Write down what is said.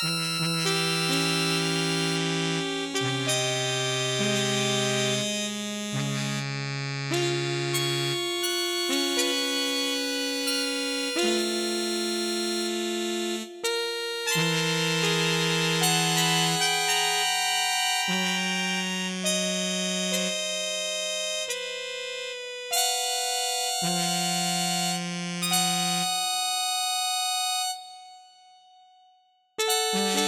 Mm-hmm. Mm-hmm.